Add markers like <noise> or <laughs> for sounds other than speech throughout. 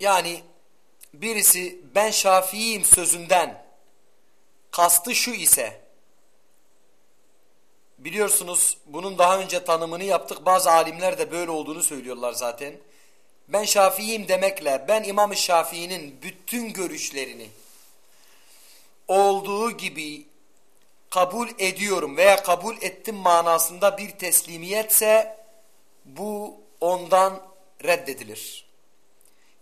Yani birisi ben Şafii'yim sözünden kastı şu ise biliyorsunuz bunun daha önce tanımını yaptık. Bazı alimler de böyle olduğunu söylüyorlar zaten. Ben Şafii'yim demekle ben İmam-ı Şafii'nin bütün görüşlerini olduğu gibi kabul ediyorum veya kabul ettim manasında bir teslimiyetse bu ondan reddedilir.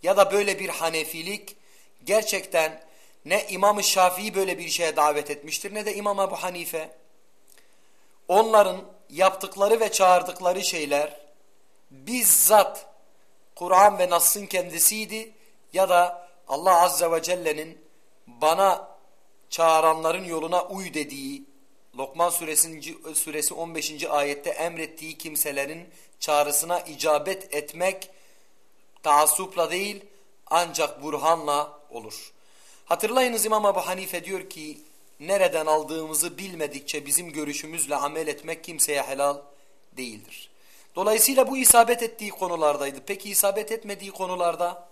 Ya da böyle bir hanefilik gerçekten ne İmam-ı Şafii böyle bir şeye davet etmiştir ne de İmam Ebu Hanife. Onların yaptıkları ve çağırdıkları şeyler bizzat Kur'an ve Nas'ın kendisiydi ya da Allah Azze ve Celle'nin bana çağıranların yoluna uy dediği Lokman suresi 15. ayette emrettiği kimselerin çağrısına icabet etmek taassupla değil ancak burhanla olur. Hatırlayınız İmam Ebu Hanife diyor ki nereden aldığımızı bilmedikçe bizim görüşümüzle amel etmek kimseye helal değildir. Dolayısıyla bu isabet ettiği konulardaydı. Peki isabet etmediği konularda?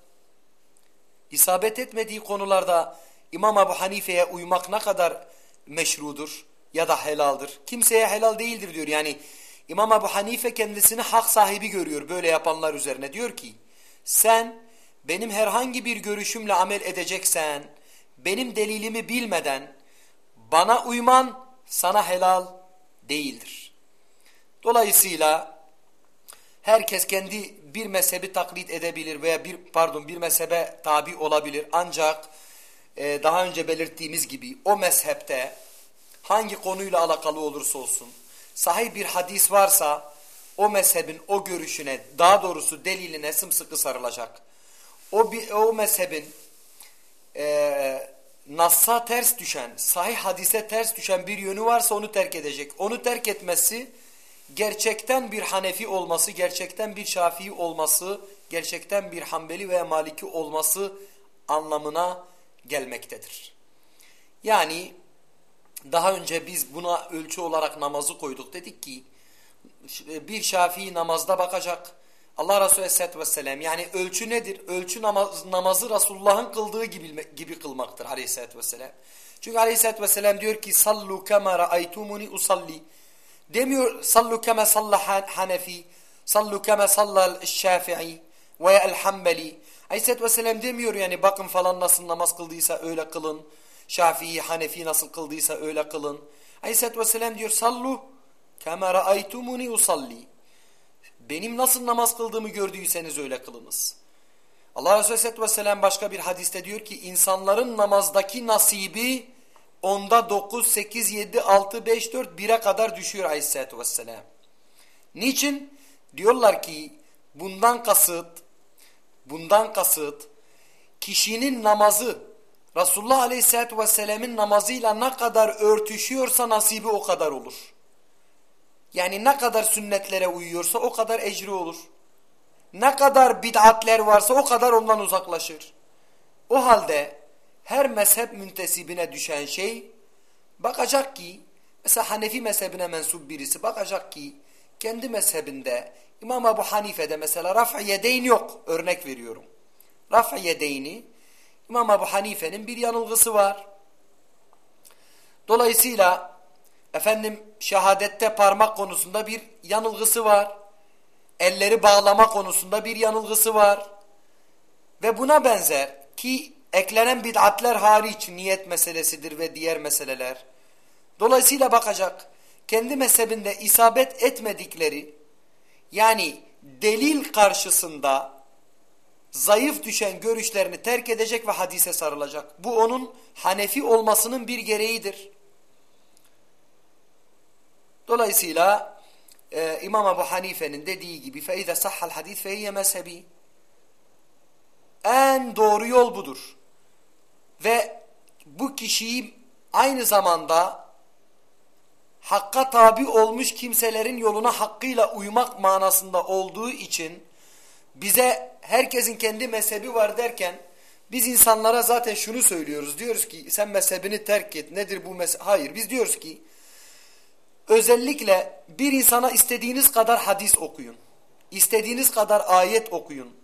İsabet etmediği konularda İmam Ebu Hanife'ye uymak ne kadar meşrudur ya da helaldir? Kimseye helal değildir diyor. Yani İmam Ebu Hanife kendisini hak sahibi görüyor böyle yapanlar üzerine. Diyor ki sen benim herhangi bir görüşümle amel edeceksen benim delilimi bilmeden bana uyman sana helal değildir. Dolayısıyla herkes kendi bir mezhebi taklit edebilir veya bir pardon bir mezhebe tabi olabilir. Ancak e, daha önce belirttiğimiz gibi o mezhepte hangi konuyla alakalı olursa olsun sahih bir hadis varsa o mezhebin o görüşüne daha doğrusu deliline sımsıkı sarılacak. O, bir, o mezhebin e, Nas'a ters düşen, sahih hadise ters düşen bir yönü varsa onu terk edecek. Onu terk etmesi gerçekten bir Hanefi olması, gerçekten bir Şafii olması, gerçekten bir Hanbeli veya Maliki olması anlamına gelmektedir. Yani daha önce biz buna ölçü olarak namazı koyduk. Dedik ki bir Şafii namazda bakacak. Allah Resulü Aleyhisselatü Vesselam yani ölçü nedir? Ölçü namaz, namazı Resulullah'ın kıldığı gibi, gibi kılmaktır Aleyhisselatü Vesselam. Çünkü Aleyhisselatü Vesselam diyor ki sallu kema ra'aytumuni usalli. Demiyor sallu kema salla hanefi, sallu kema salla şafi'i veya el hanbeli. Aleyhisselatü Vesselam demiyor yani bakın falan nasıl namaz kıldıysa öyle kılın. Şafii, Hanefi nasıl kıldıysa öyle kılın. Aleyhisselatü Vesselam diyor sallu kema ra'aytumuni usalli. Benim nasıl namaz kıldığımı gördüyseniz öyle kılınız. Allah Resulü Aleyhisselatü Vesselam başka bir hadiste diyor ki insanların namazdaki nasibi onda 9, 8, 7, 6, 5, 4, 1'e kadar düşüyor Aleyhisselatü Vesselam. Niçin? Diyorlar ki bundan kasıt, bundan kasıt kişinin namazı Resulullah Aleyhisselatü Vesselam'ın namazıyla ne kadar örtüşüyorsa nasibi o kadar olur. Yani ne kadar sünnetlere uyuyorsa o kadar ecri olur. Ne kadar bid'atler varsa o kadar ondan uzaklaşır. O halde her mezhep müntesibine düşen şey bakacak ki mesela Hanefi mezhebine mensup birisi bakacak ki kendi mezhebinde İmam Ebu Hanife'de mesela raf-ı yedeyn yok örnek veriyorum. Raf-ı yedeyni İmam Ebu Hanife'nin bir yanılgısı var. Dolayısıyla efendim şehadette parmak konusunda bir yanılgısı var. Elleri bağlama konusunda bir yanılgısı var. Ve buna benzer ki eklenen bid'atler hariç niyet meselesidir ve diğer meseleler. Dolayısıyla bakacak kendi mezhebinde isabet etmedikleri yani delil karşısında zayıf düşen görüşlerini terk edecek ve hadise sarılacak. Bu onun Hanefi olmasının bir gereğidir. Dolayısıyla e, İmam Ebu Hanife'nin dediği gibi feize sahhal hadis feyye mezhebi en doğru yol budur. Ve bu kişiyi aynı zamanda hakka tabi olmuş kimselerin yoluna hakkıyla uymak manasında olduğu için bize herkesin kendi mezhebi var derken biz insanlara zaten şunu söylüyoruz. Diyoruz ki sen mezhebini terk et. Nedir bu mezhep? Hayır biz diyoruz ki özellikle bir insana istediğiniz kadar hadis okuyun. İstediğiniz kadar ayet okuyun.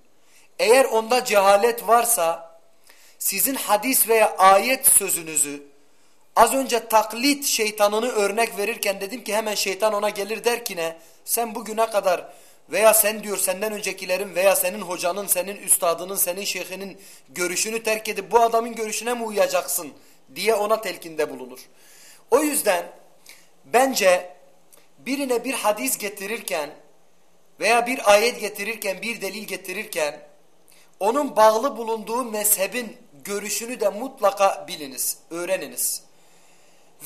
eğer onda cehalet varsa sizin hadis veya ayet sözünüzü az önce taklit şeytanını örnek verirken dedim ki hemen şeytan ona gelir der ki ne sen bugüne kadar veya sen diyor senden öncekilerin veya senin hocanın, senin üstadının, senin şeyhinin görüşünü terk edip bu adamın görüşüne mi uyacaksın diye ona telkinde bulunur. O yüzden bence birine bir hadis getirirken veya bir ayet getirirken, bir delil getirirken onun bağlı bulunduğu mezhebin görüşünü de mutlaka biliniz, öğreniniz.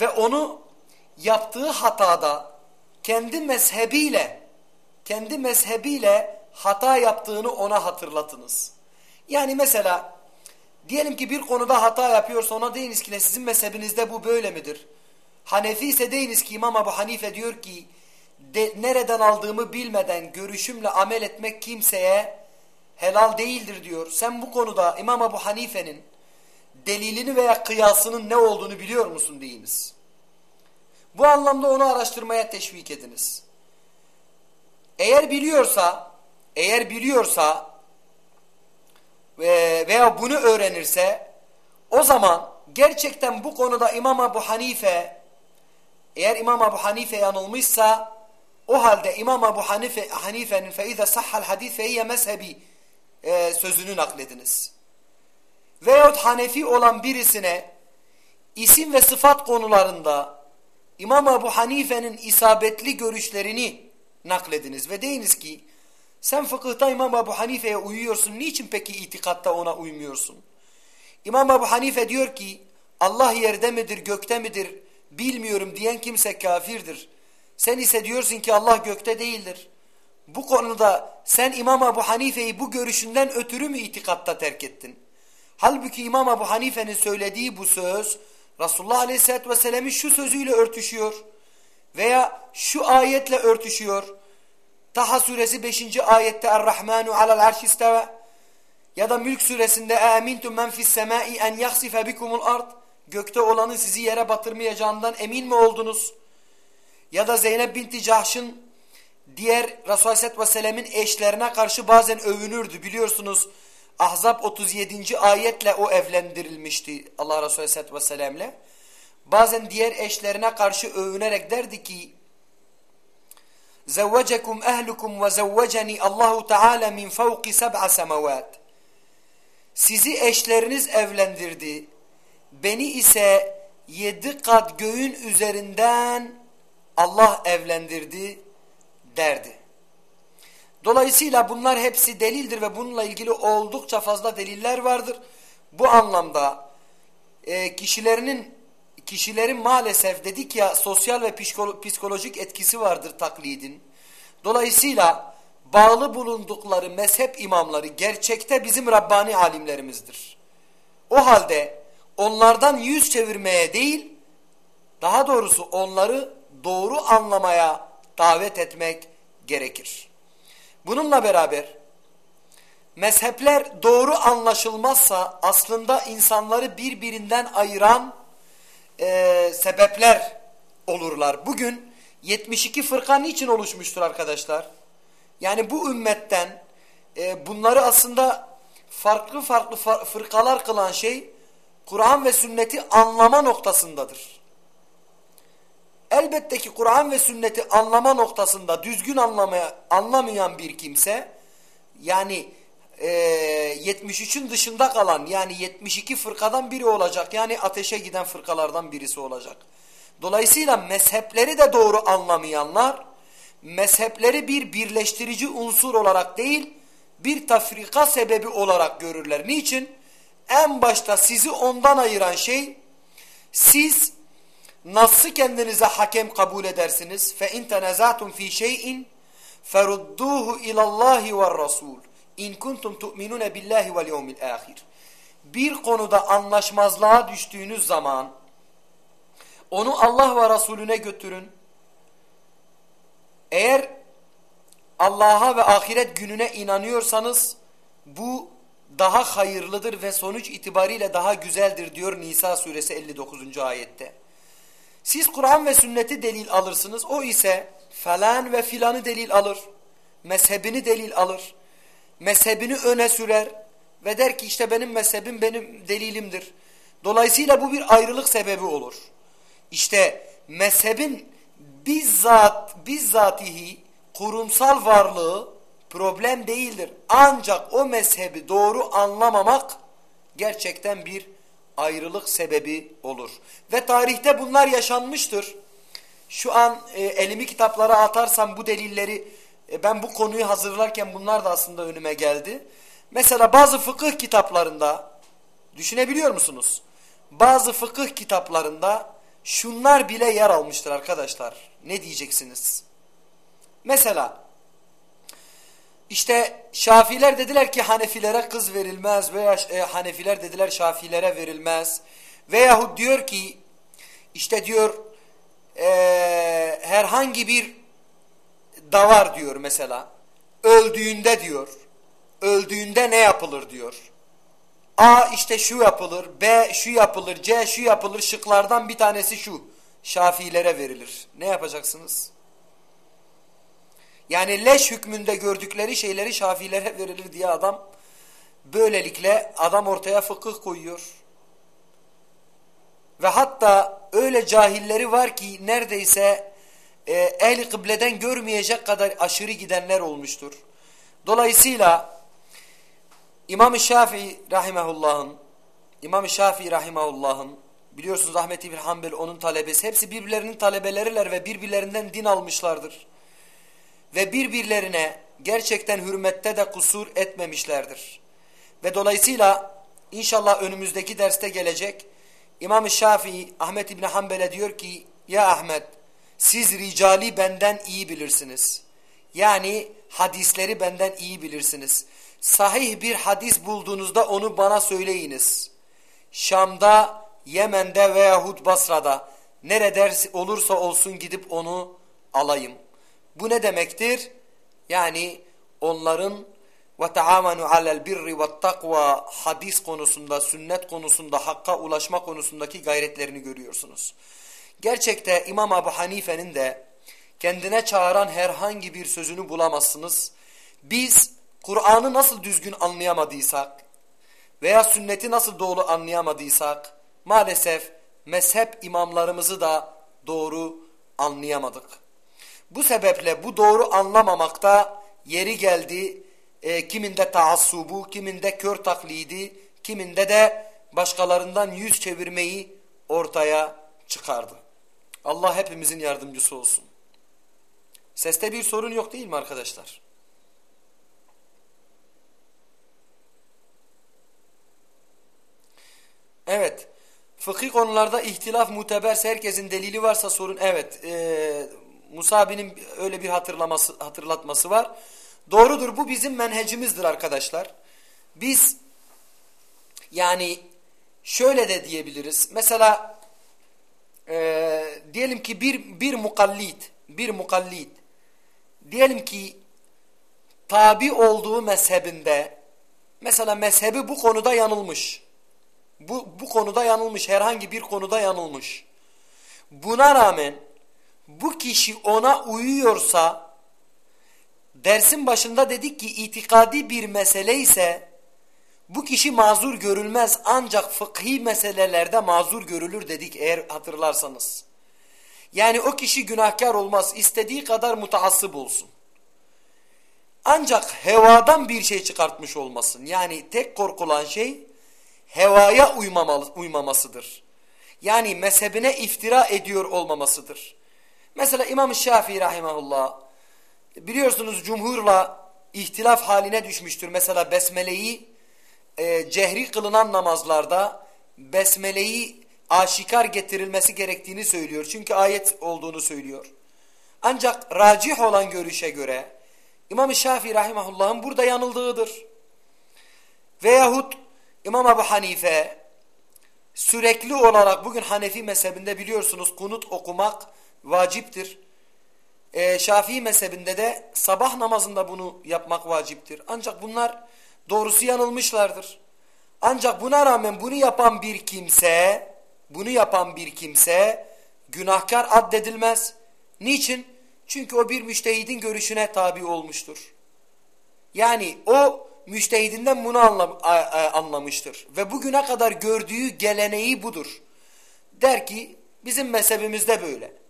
Ve onu yaptığı hatada kendi mezhebiyle kendi mezhebiyle hata yaptığını ona hatırlatınız. Yani mesela diyelim ki bir konuda hata yapıyorsa ona deyiniz ki sizin mezhebinizde bu böyle midir? Hanefi ise deyiniz ki İmam Ebu Hanife diyor ki de, nereden aldığımı bilmeden görüşümle amel etmek kimseye helal değildir diyor. Sen bu konuda İmam Ebu Hanife'nin delilini veya kıyasının ne olduğunu biliyor musun deyiniz. Bu anlamda onu araştırmaya teşvik ediniz. Eğer biliyorsa, eğer biliyorsa veya bunu öğrenirse o zaman gerçekten bu konuda İmam Ebu Hanife eğer İmam Ebu Hanife yanılmışsa o halde İmam Ebu Hanife Hanife'nin feize sahhal hadis feyye mezhebi e, sözünü naklediniz. Veyahut Hanefi olan birisine isim ve sıfat konularında İmam Ebu Hanife'nin isabetli görüşlerini naklediniz ve deyiniz ki sen fıkıhta İmam Ebu Hanife'ye uyuyorsun. Niçin peki itikatta ona uymuyorsun? İmam Ebu Hanife diyor ki Allah yerde midir gökte midir bilmiyorum diyen kimse kafirdir. Sen ise diyorsun ki Allah gökte değildir. Bu konuda sen İmam Ebu Hanife'yi bu görüşünden ötürü mü itikatta terk ettin? Halbuki İmam Ebu Hanife'nin söylediği bu söz Resulullah Aleyhisselatü Vesselam'ın şu sözüyle örtüşüyor veya şu ayetle örtüşüyor. Taha suresi 5. ayette Er-Rahmanu alel arş isteve ya da Mülk suresinde Emintum men fis semai en yaksife bikumul ard gökte olanı sizi yere batırmayacağından emin mi oldunuz? Ya da Zeynep binti Cahş'ın diğer Resulullah Aleyhisselatü Vesselam'ın eşlerine karşı bazen övünürdü biliyorsunuz. Ahzab 37. ayetle o evlendirilmişti Allah Resulü Aleyhisselatü Vesselam'le bazen diğer eşlerine karşı övünerek derdi ki زَوَّجَكُمْ اَهْلُكُمْ وَزَوَّجَنِي Allahu Teala min فَوْقِ سَبْعَ سَمَوَاتٍ Sizi eşleriniz evlendirdi. Beni ise yedi kat göğün üzerinden Allah evlendirdi derdi. Dolayısıyla bunlar hepsi delildir ve bununla ilgili oldukça fazla deliller vardır. Bu anlamda e, kişilerinin kişilerin maalesef dedik ya sosyal ve psikolojik etkisi vardır taklidin. Dolayısıyla bağlı bulundukları mezhep imamları gerçekte bizim Rabbani alimlerimizdir. O halde onlardan yüz çevirmeye değil, daha doğrusu onları doğru anlamaya davet etmek gerekir. Bununla beraber mezhepler doğru anlaşılmazsa aslında insanları birbirinden ayıran e, sebepler olurlar. Bugün 72 fırka niçin oluşmuştur arkadaşlar? Yani bu ümmetten e, bunları aslında farklı farklı fırkalar kılan şey Kur'an ve sünneti anlama noktasındadır. Elbette ki Kur'an ve sünneti anlama noktasında düzgün anlamaya anlamayan bir kimse yani e, 73'ün dışında kalan yani 72 fırkadan biri olacak. Yani ateşe giden fırkalardan birisi olacak. Dolayısıyla mezhepleri de doğru anlamayanlar mezhepleri bir birleştirici unsur olarak değil bir tafrika sebebi olarak görürler. Niçin? En başta sizi ondan ayıran şey siz nasıl kendinize hakem kabul edersiniz? Fe in tenezatum fi şey'in ferudduhu ilallahi ve rasul. İn kuntum tu'minune billahi vel yevmil ahir. Bir konuda anlaşmazlığa düştüğünüz zaman onu Allah ve Resulüne götürün. Eğer Allah'a ve ahiret gününe inanıyorsanız bu daha hayırlıdır ve sonuç itibariyle daha güzeldir diyor Nisa suresi 59. ayette. Siz Kur'an ve sünneti delil alırsınız. O ise falan ve filanı delil alır. Mezhebini delil alır mezhebini öne sürer ve der ki işte benim mezhebim benim delilimdir. Dolayısıyla bu bir ayrılık sebebi olur. İşte mezhebin bizzat bizzatihi kurumsal varlığı problem değildir. Ancak o mezhebi doğru anlamamak gerçekten bir ayrılık sebebi olur. Ve tarihte bunlar yaşanmıştır. Şu an e, elimi kitaplara atarsam bu delilleri e, ben bu konuyu hazırlarken bunlar da aslında önüme geldi. Mesela bazı fıkıh kitaplarında düşünebiliyor musunuz? Bazı fıkıh kitaplarında şunlar bile yer almıştır arkadaşlar. Ne diyeceksiniz? Mesela işte Şafiler dediler ki Hanefilere kız verilmez veya e, Hanefiler dediler Şafilere verilmez. Veyahut diyor ki işte diyor e, herhangi bir davar diyor mesela öldüğünde diyor öldüğünde ne yapılır diyor. A işte şu yapılır, B şu yapılır, C şu yapılır şıklardan bir tanesi şu. Şafilere verilir. Ne yapacaksınız? Yani leş hükmünde gördükleri şeyleri şafilere <laughs> verilir diye adam böylelikle adam ortaya fıkıh koyuyor. Ve hatta öyle cahilleri var ki neredeyse e, ehli kıbleden görmeyecek kadar aşırı gidenler olmuştur. Dolayısıyla İmam-ı Şafii rahimehullah'ın İmam-ı Şafii rahimehullah'ın biliyorsunuz Ahmet İbn Hanbel onun talebesi hepsi birbirlerinin talebeleriler ve birbirlerinden din almışlardır ve birbirlerine gerçekten hürmette de kusur etmemişlerdir. Ve dolayısıyla inşallah önümüzdeki derste gelecek İmam-ı Şafii Ahmet İbni Hanbel'e diyor ki ya Ahmet siz ricali benden iyi bilirsiniz. Yani hadisleri benden iyi bilirsiniz. Sahih bir hadis bulduğunuzda onu bana söyleyiniz. Şam'da, Yemen'de veyahut Basra'da nerede olursa olsun gidip onu alayım. Bu ne demektir? Yani onların ve taamanu alel birri ve hadis konusunda, sünnet konusunda, hakka ulaşma konusundaki gayretlerini görüyorsunuz. Gerçekte İmam Ebu Hanife'nin de kendine çağıran herhangi bir sözünü bulamazsınız. Biz Kur'an'ı nasıl düzgün anlayamadıysak veya sünneti nasıl doğru anlayamadıysak maalesef mezhep imamlarımızı da doğru anlayamadık. Bu sebeple bu doğru anlamamakta yeri geldi e, kiminde taassubu, kiminde kör taklidi, kiminde de başkalarından yüz çevirmeyi ortaya çıkardı. Allah hepimizin yardımcısı olsun. Seste bir sorun yok değil mi arkadaşlar? Evet. Fıkhi konularda ihtilaf muteberse herkesin delili varsa sorun. Evet. E, Musabi'nin öyle bir hatırlaması, hatırlatması var. Doğrudur bu bizim menhecimizdir arkadaşlar. Biz yani şöyle de diyebiliriz. Mesela e, diyelim ki bir, bir mukallit, bir mukallit diyelim ki tabi olduğu mezhebinde mesela mezhebi bu konuda yanılmış. Bu, bu konuda yanılmış. Herhangi bir konuda yanılmış. Buna rağmen bu kişi ona uyuyorsa dersin başında dedik ki itikadi bir mesele ise bu kişi mazur görülmez ancak fıkhi meselelerde mazur görülür dedik eğer hatırlarsanız. Yani o kişi günahkar olmaz istediği kadar mutaassıp olsun. Ancak hevadan bir şey çıkartmış olmasın. Yani tek korkulan şey hevaya uymamalı, uymamasıdır. Yani mezhebine iftira ediyor olmamasıdır. Mesela İmam Şafii rahimahullah biliyorsunuz cumhurla ihtilaf haline düşmüştür. Mesela besmeleyi e, cehri kılınan namazlarda besmeleyi aşikar getirilmesi gerektiğini söylüyor. Çünkü ayet olduğunu söylüyor. Ancak racih olan görüşe göre İmam-ı Şafii rahimahullah'ın burada yanıldığıdır. Veyahut İmam Ebu Hanife sürekli olarak bugün Hanefi mezhebinde biliyorsunuz kunut okumak vaciptir. E, Şafii mezhebinde de sabah namazında bunu yapmak vaciptir. Ancak bunlar doğrusu yanılmışlardır. Ancak buna rağmen bunu yapan bir kimse, bunu yapan bir kimse günahkar addedilmez. Niçin? Çünkü o bir müştehidin görüşüne tabi olmuştur. Yani o müştehidinden bunu anlam anlamıştır. Ve bugüne kadar gördüğü geleneği budur. Der ki bizim mezhebimizde böyle.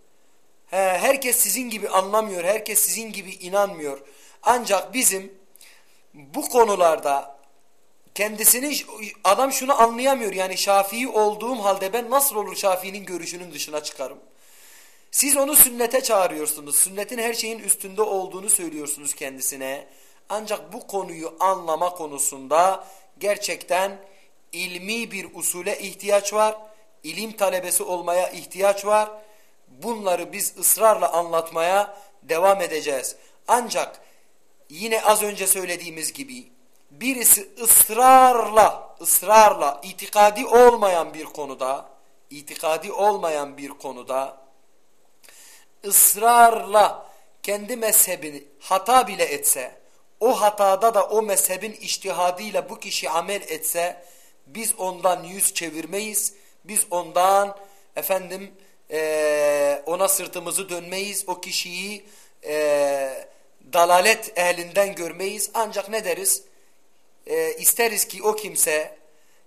He, herkes sizin gibi anlamıyor, herkes sizin gibi inanmıyor. Ancak bizim bu konularda kendisini adam şunu anlayamıyor yani Şafii olduğum halde ben nasıl olur Şafii'nin görüşünün dışına çıkarım. Siz onu sünnete çağırıyorsunuz. Sünnetin her şeyin üstünde olduğunu söylüyorsunuz kendisine. Ancak bu konuyu anlama konusunda gerçekten ilmi bir usule ihtiyaç var. İlim talebesi olmaya ihtiyaç var. Bunları biz ısrarla anlatmaya devam edeceğiz. Ancak yine az önce söylediğimiz gibi birisi ısrarla, ısrarla itikadi olmayan bir konuda, itikadi olmayan bir konuda ısrarla kendi mezhebini hata bile etse, o hatada da o mezhebin iştihadıyla bu kişi amel etse, biz ondan yüz çevirmeyiz, biz ondan efendim e, ona sırtımızı dönmeyiz, o kişiyi e, dalalet ehlinden görmeyiz. Ancak ne deriz? E, isteriz ki o kimse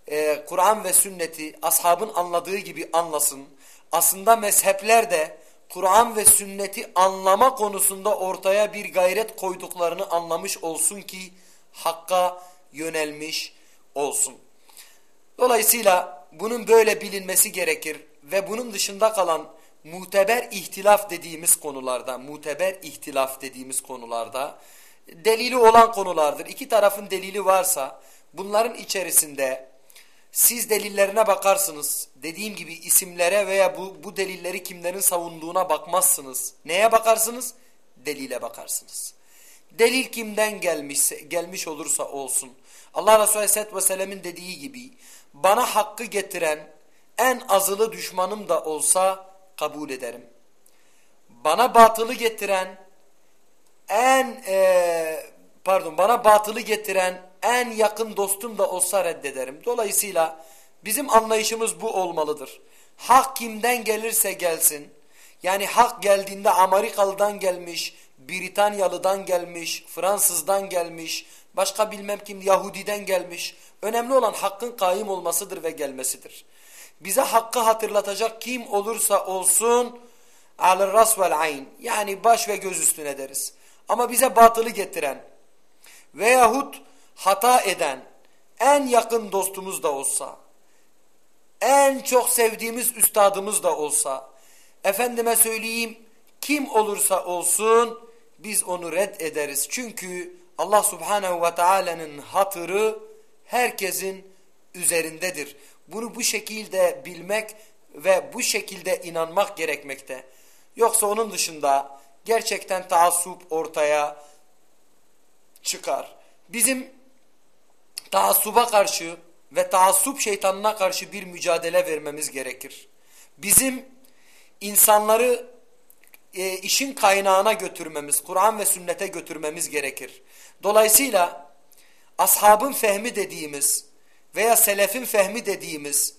e, Kur'an ve sünneti ashabın anladığı gibi anlasın. Aslında mezhepler de Kur'an ve sünneti anlama konusunda ortaya bir gayret koyduklarını anlamış olsun ki hakka yönelmiş olsun. Dolayısıyla bunun böyle bilinmesi gerekir ve bunun dışında kalan muteber ihtilaf dediğimiz konularda, muteber ihtilaf dediğimiz konularda delili olan konulardır. İki tarafın delili varsa bunların içerisinde siz delillerine bakarsınız. Dediğim gibi isimlere veya bu, bu delilleri kimlerin savunduğuna bakmazsınız. Neye bakarsınız? Delile bakarsınız. Delil kimden gelmişse, gelmiş olursa olsun. Allah Resulü Aleyhisselatü Vesselam'ın dediği gibi bana hakkı getiren en azılı düşmanım da olsa kabul ederim. Bana batılı getiren en e, pardon bana batılı getiren en yakın dostum da olsa reddederim. Dolayısıyla bizim anlayışımız bu olmalıdır. Hak kimden gelirse gelsin. Yani hak geldiğinde Amerikalı'dan gelmiş, Britanyalı'dan gelmiş, Fransız'dan gelmiş, başka bilmem kim Yahudi'den gelmiş. Önemli olan hakkın kaim olmasıdır ve gelmesidir. Bize hakkı hatırlatacak kim olursa olsun alır ras vel ayn yani baş ve göz üstüne deriz. Ama bize batılı getiren veyahut hata eden en yakın dostumuz da olsa, en çok sevdiğimiz üstadımız da olsa, efendime söyleyeyim kim olursa olsun biz onu red ederiz. Çünkü Allah subhanehu ve teala'nın hatırı herkesin üzerindedir. Bunu bu şekilde bilmek ve bu şekilde inanmak gerekmekte. Yoksa onun dışında gerçekten taassup ortaya çıkar. Bizim taassuba karşı ve taassup şeytanına karşı bir mücadele vermemiz gerekir. Bizim insanları e, işin kaynağına götürmemiz, Kur'an ve sünnete götürmemiz gerekir. Dolayısıyla ashabın fehmi dediğimiz veya selefin fehmi dediğimiz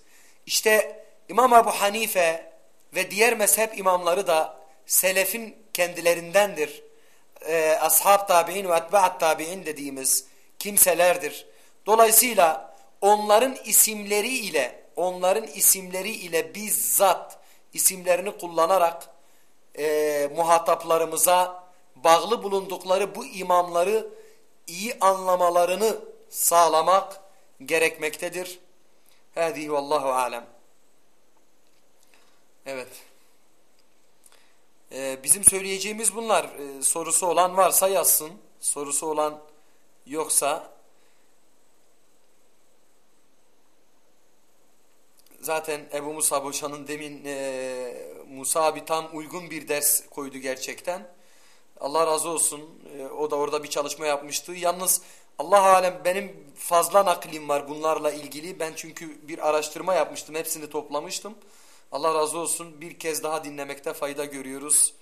işte İmam Ebu Hanife ve diğer mezhep imamları da selefin kendilerindendir. Ee, ashab tabi'in ve etba'at tabi'in dediğimiz kimselerdir. Dolayısıyla onların isimleri ile onların isimleri ile bizzat isimlerini kullanarak e, muhataplarımıza bağlı bulundukları bu imamları iyi anlamalarını sağlamak gerekmektedir. Hâzihi vallahu alem. Evet. Ee, bizim söyleyeceğimiz bunlar. Ee, sorusu olan varsa yazsın. Sorusu olan yoksa zaten Ebu Musa Boşan'ın demin e, Musa abi tam uygun bir ders koydu gerçekten. Allah razı olsun. E, o da orada bir çalışma yapmıştı. Yalnız Allah alem benim fazla naklim var bunlarla ilgili. Ben çünkü bir araştırma yapmıştım. Hepsini toplamıştım. Allah razı olsun. Bir kez daha dinlemekte fayda görüyoruz.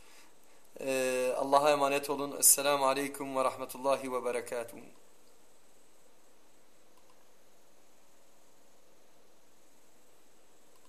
Ee, Allah'a emanet olun. Esselamu Aleyküm ve Rahmetullahi ve Berekatuhu.